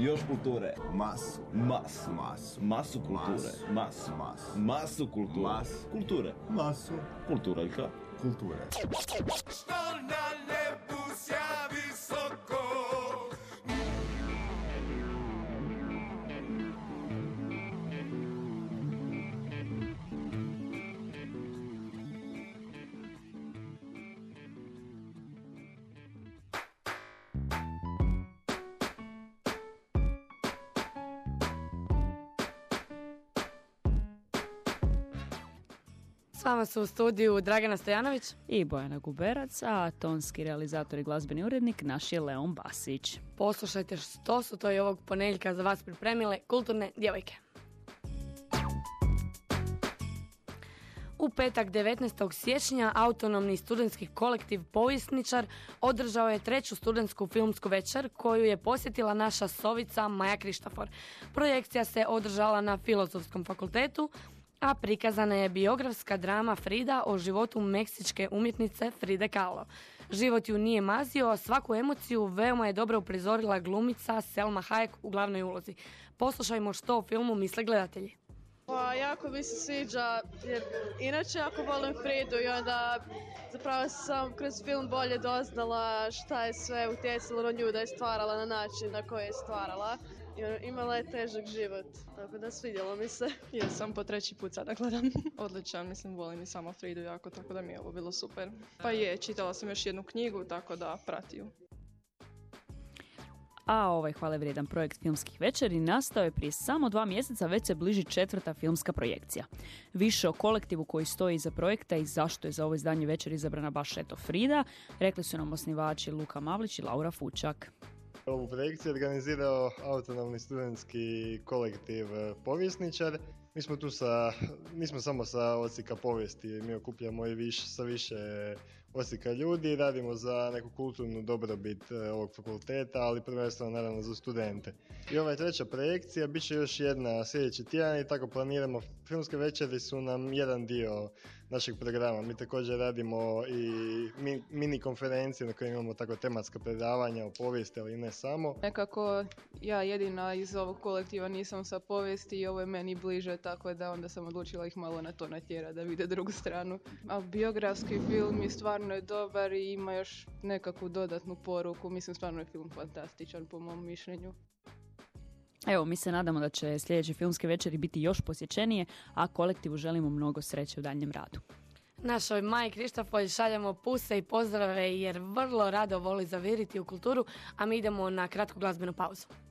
Još kulture. Masu. Masu. Masu. Masu kulture. Masu. Masu. Masu kulture. Masu. Kulture. Masu. Kulturaljka. Kulture. Što S vama su u studiju Dragana Stojanović. i Bojana Guberac, a tonski realizator i glazbeni urednik naš je Leon Basić. Poslušajte što su to i ovog ponedjeljka za vas pripremile kulturne djevojke. U petak 19. siječnja autonomni studentski kolektiv Povjesničar održao je treću studentsku filmsku večer koju je posjetila naša sovica Maja Krištafor. Projekcija se održala na Filozofskom fakultetu, a prikazana je biografska drama Frida o životu meksičke umjetnice Fride Kahlo. Život ju nije mazio, a svaku emociju veoma je dobro uprizorila glumica Selma Hayek u glavnoj ulozi. Poslušajmo što o filmu misle gledatelji. Pa jako mi se sviđa jer inače jako volim Fridu i onda zapravo sam kroz film bolje doznala šta je sve utjecalo na nju da je stvarala na način na koji je stvarala. Ono, imala je težak život, tako da svidjelo mi se. Jesam, po treći put sada gledam. Odličan, mislim, volim i samo Fridu jako, tako da mi je ovo bilo super. Pa je, čitala sam još jednu knjigu, tako da prati ju. A ovaj hvale vrijedan projekt filmskih večeri nastao je prije samo dva mjeseca, već se bliži četvrta filmska projekcija. Više o kolektivu koji stoji iza projekta i zašto je za ovo izdanje večer izabrana baš eto Frida, rekli su nam osnivači Luka Mavlić i Laura Fučak. Ovu projekciju je organizirao autonomni studentski kolektiv e, Povjesničar. Mi smo tu sa, nismo samo sa odsika povijesti, mi okupljamo i više, sa više odsika ljudi, radimo za neku kulturnu dobrobit e, ovog fakulteta, ali prvenstveno naravno za studente. I ova je treća projekcija, bit će još jedna sljedeći tjedan i tako planiramo. Filmske večeri su nam jedan dio našeg programa. Mi također radimo i mi- mini konferencije na kojima imamo tako tematska predavanja o povijesti, ali ne samo. Nekako ja jedina iz ovog kolektiva nisam sa povijesti i ovo je meni bliže, tako da onda sam odlučila ih malo na to natjera da vide drugu stranu. A biografski film je stvarno je dobar i ima još nekakvu dodatnu poruku. Mislim, stvarno je film fantastičan po mom mišljenju. Evo, mi se nadamo da će sljedeće filmske večeri biti još posjećenije, a kolektivu želimo mnogo sreće u daljem radu. Našoj Maji Krištofoj šaljemo puse i pozdrave jer vrlo rado voli zaviriti u kulturu, a mi idemo na kratku glazbenu pauzu.